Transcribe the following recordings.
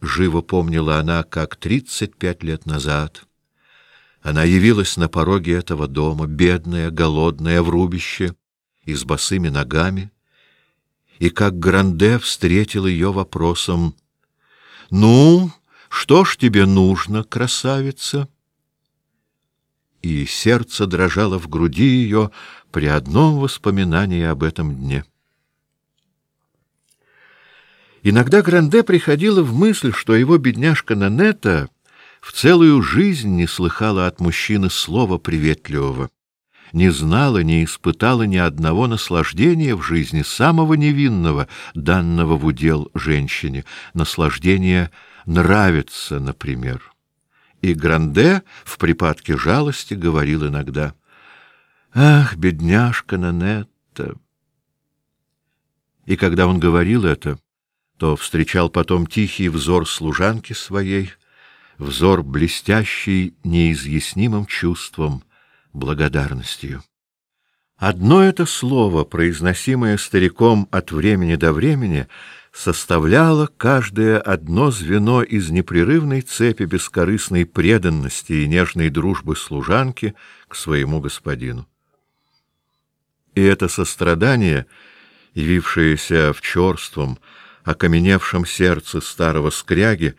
Живо помнила она, как тридцать пять лет назад она явилась на пороге этого дома, бедная, голодная, в рубище и с босыми ногами, и как Гранде встретил ее вопросом: "Ну, что ж тебе нужно, красавица?" И сердце дрожало в груди ее при одном воспоминании об этом дне. Иногда Гранде приходило в мысль, что его бедняжка Нанета в целую жизнь не слыхала от мужчины слова приветливого, не знала, не испытала ни одного наслаждения в жизни самого невинного, данного в удел женщине, наслаждения нравится, например. И Гранде в припадке жалости говорил иногда: "Ах, бедняжка Нанетта". И когда он говорил это, то встречал потом тихий взор служанки своей, взор блестящий неизъяснимым чувством, благодарностью. Одно это слово, произносимое стариком от времени до времени, составляло каждое одно звено из непрерывной цепи бескорыстной преданности и нежной дружбы служанки к своему господину. И это сострадание, явившееся в черством, окаменевшем сердце старого скряги,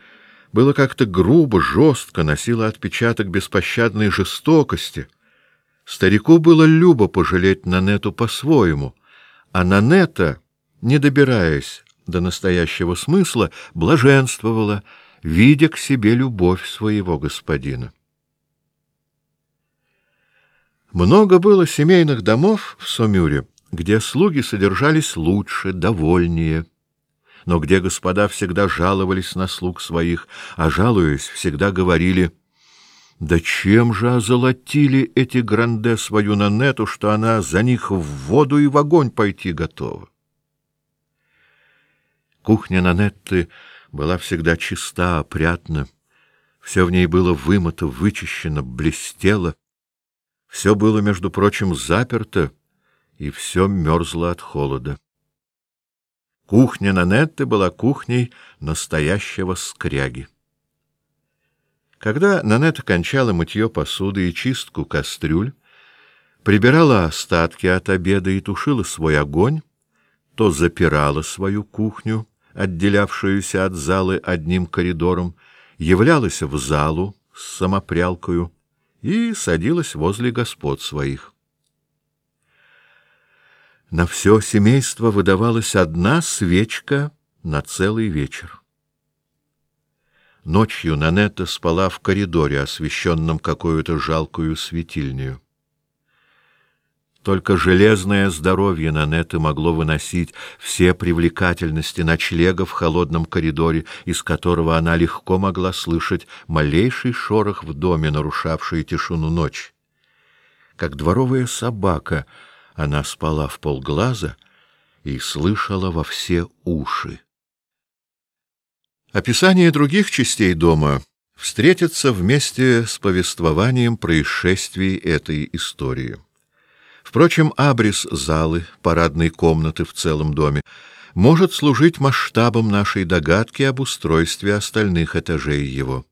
было как-то грубо, жестко, носило отпечаток беспощадной жестокости. Старику было любо пожалеть Нанету по-своему, а Нанета, не добираясь до настоящего смысла, блаженствовала, видя к себе любовь своего господина. Много было семейных домов в Сомюре, где слуги содержались лучше, довольнее но где господа всегда жаловались на слуг своих, а жалуясь, всегда говорили: "Да чем же озолотили эти гранде свою Нанету, что она за них в воду и в огонь пойти готова?" Кухня Нанетты была всегда чиста, опрятна. Все в ней было вымыто, вычищено, блестело. Все было, между прочим, заперто, и все мерзло от холода. Кухня Нанетты была кухней настоящего скряги. Когда Нанетта кончала мытье посуды и чистку кастрюль, прибирала остатки от обеда и тушила свой огонь, то запирала свою кухню, отделявшуюся от залы одним коридором, являлась в залу с самопрялкою и садилась возле господ своих. На все семейство выдавалась одна свечка на целый вечер. Ночью Нанетта спала в коридоре, освещенном какой-то жалкую светильню. Только железное здоровье Нанетты могло выносить все привлекательности ночлега в холодном коридоре, из которого она легко могла слышать малейший шорох в доме, нарушавший тишину ночи. Как дворовая собака — она спала в полглаза и слышала во все уши. Описание других частей дома встретится вместе с повествованием происшествий этой истории. Впрочем, абрис залы, парадной комнаты в целом доме может служить масштабом нашей догадки об устройстве остальных этажей его.